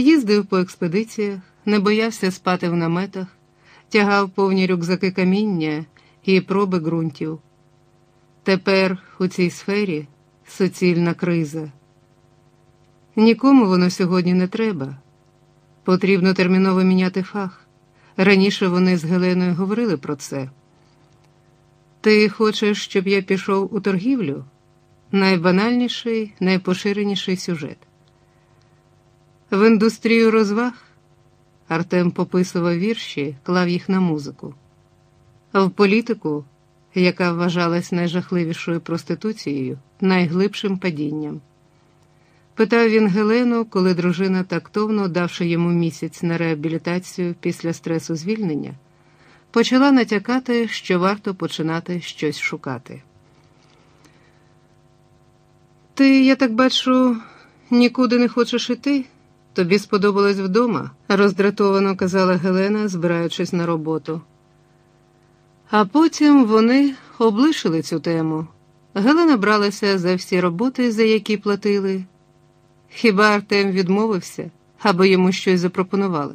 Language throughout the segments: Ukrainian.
Їздив по експедиціях, не боявся спати в наметах, тягав повні рюкзаки каміння і проби ґрунтів. Тепер у цій сфері суцільна криза. Нікому воно сьогодні не треба. Потрібно терміново міняти фах. Раніше вони з Геленою говорили про це. Ти хочеш, щоб я пішов у торгівлю? Найбанальніший, найпоширеніший сюжет. В індустрію розваг Артем пописував вірші, клав їх на музику, в політику, яка вважалась найжахливішою проституцією, найглибшим падінням. Питав він Гелену, коли дружина тактовно, давши йому місяць на реабілітацію після стресу звільнення, почала натякати, що варто починати щось шукати. Ти, я так бачу, нікуди не хочеш іти? Тобі сподобалось вдома, роздратовано казала Гелена, збираючись на роботу. А потім вони облишили цю тему. Гелена бралася за всі роботи, за які платили. Хіба Артем відмовився, аби йому щось запропонували?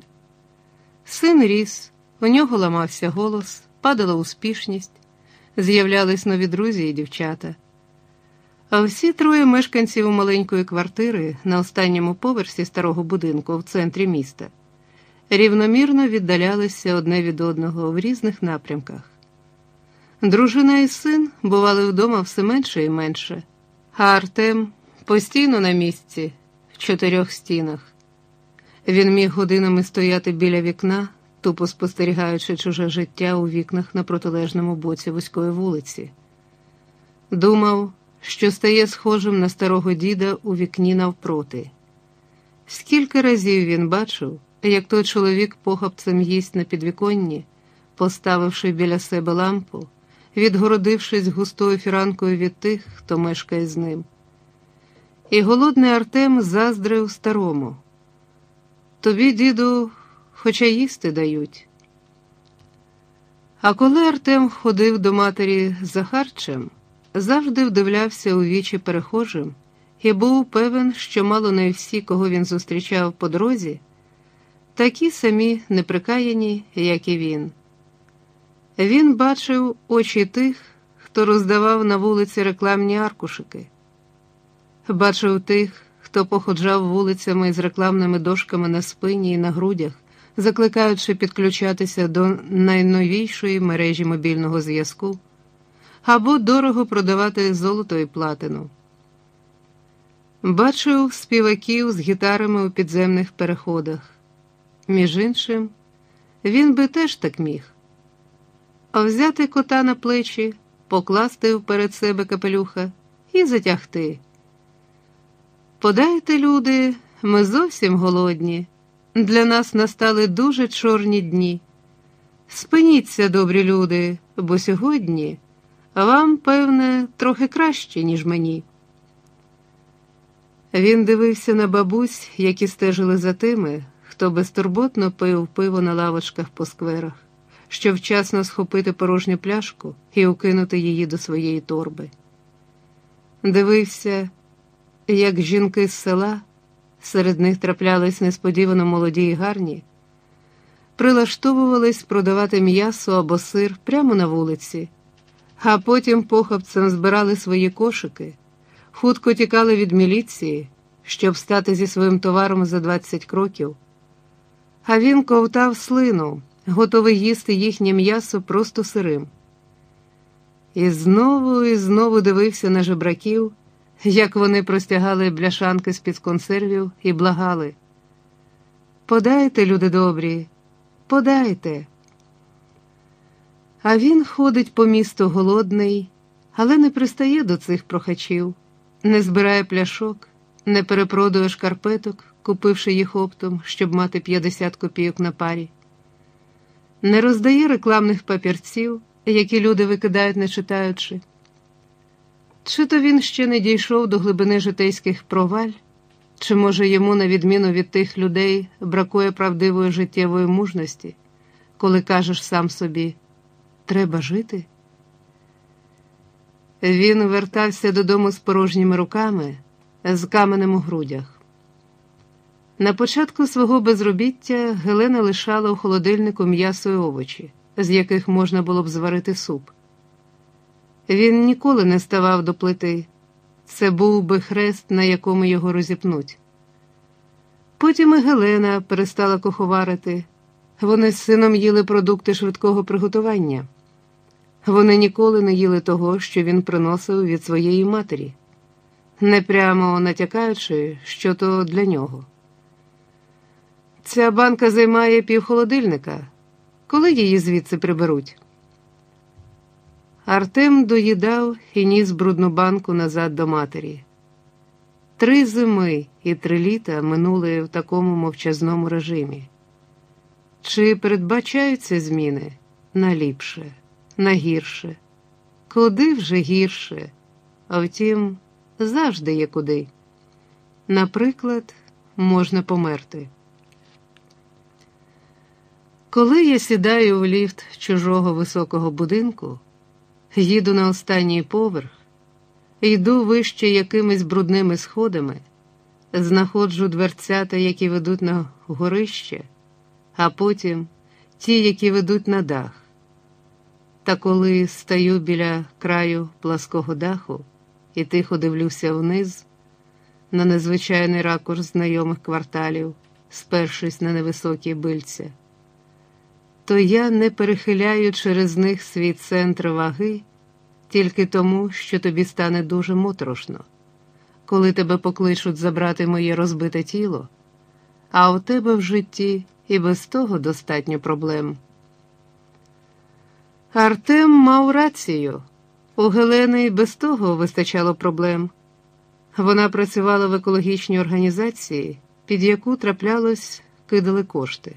Син ріс, у нього ламався голос, падала успішність, з'являлись нові друзі і дівчата. А всі троє мешканців маленької квартири на останньому поверсі старого будинку в центрі міста рівномірно віддалялися одне від одного в різних напрямках. Дружина і син бували вдома все менше і менше, а Артем постійно на місці, в чотирьох стінах. Він міг годинами стояти біля вікна, тупо спостерігаючи чуже життя у вікнах на протилежному боці вузької вулиці. Думав, що стає схожим на старого діда у вікні навпроти. Скільки разів він бачив, як той чоловік похапцем їсть на підвіконні, поставивши біля себе лампу, відгородившись густою фіранкою від тих, хто мешкає з ним. І голодний Артем заздрив старому. Тобі, діду, хоча їсти дають. А коли Артем ходив до матері за харчем, завжди вдивлявся у вічі перехожим і був певен, що мало не всі, кого він зустрічав по дорозі, такі самі неприкаяні, як і він. Він бачив очі тих, хто роздавав на вулиці рекламні аркушики, бачив тих, хто походжав вулицями з рекламними дошками на спині і на грудях, закликаючи підключатися до найновішої мережі мобільного зв'язку або дорого продавати золото і платину. Бачив співаків з гітарами у підземних переходах. Між іншим, він би теж так міг. А взяти кота на плечі, покласти вперед себе капелюха і затягти. Подайте, люди, ми зовсім голодні. Для нас настали дуже чорні дні. Спиніться, добрі люди, бо сьогодні вам, певне, трохи краще, ніж мені. Він дивився на бабусь, які стежили за тими, хто безтурботно пив пиво на лавочках по скверах, щоб вчасно схопити порожню пляшку і укинути її до своєї торби. Дивився, як жінки з села, серед них траплялись несподівано молоді й гарні, прилаштовувались продавати м'ясо або сир прямо на вулиці а потім похопцем збирали свої кошики, хутко тікали від міліції, щоб стати зі своїм товаром за 20 кроків. А він ковтав слину, готовий їсти їхнє м'ясо просто сирим. І знову і знову дивився на жебраків, як вони простягали бляшанки з під консервів і благали. Подайте, люди добрі, подайте. А він ходить по місту голодний, але не пристає до цих прохачів, не збирає пляшок, не перепродує шкарпеток, купивши їх оптом, щоб мати 50 копійок на парі, не роздає рекламних папірців, які люди викидають, не читаючи. Чи то він ще не дійшов до глибини житейських проваль, чи, може, йому, на відміну від тих людей, бракує правдивої життєвої мужності, коли кажеш сам собі треба жити. Він вертався додому з порожніми руками, з каменем у грудях. На початку свого безробіття Гелена лишала у холодильнику м'ясо і овочі, з яких можна було б зварити суп. Він ніколи не ставав до плити. Це був би хрест, на якому його розіпнуть. Потім і Гелена перестала куховарити. Вони з сином їли продукти швидкого приготування. Вони ніколи не їли того, що він приносив від своєї матері, не прямо натякаючи, що то для нього. Ця банка займає півхолодильника. Коли її звідси приберуть? Артем доїдав і ніс брудну банку назад до матері. Три зими і три літа минули в такому мовчазному режимі. Чи передбачаються зміни на ліпше, на гірше? Куди вже гірше? А втім, завжди є куди. Наприклад, можна померти. Коли я сідаю в ліфт чужого високого будинку, їду на останній поверх, йду вище якимись брудними сходами, знаходжу дверцята, які ведуть на горище, а потім ті, які ведуть на дах. Та коли стаю біля краю плаского даху і тихо дивлюся вниз, на незвичайний ракурс знайомих кварталів, спершись на невисокі бильця то я не перехиляю через них свій центр ваги тільки тому, що тобі стане дуже моторошно, коли тебе покличуть забрати моє розбите тіло, а у тебе в житті і без того достатньо проблем. Артем мав рацію. У Гелени без того вистачало проблем. Вона працювала в екологічній організації, під яку траплялось кидали кошти.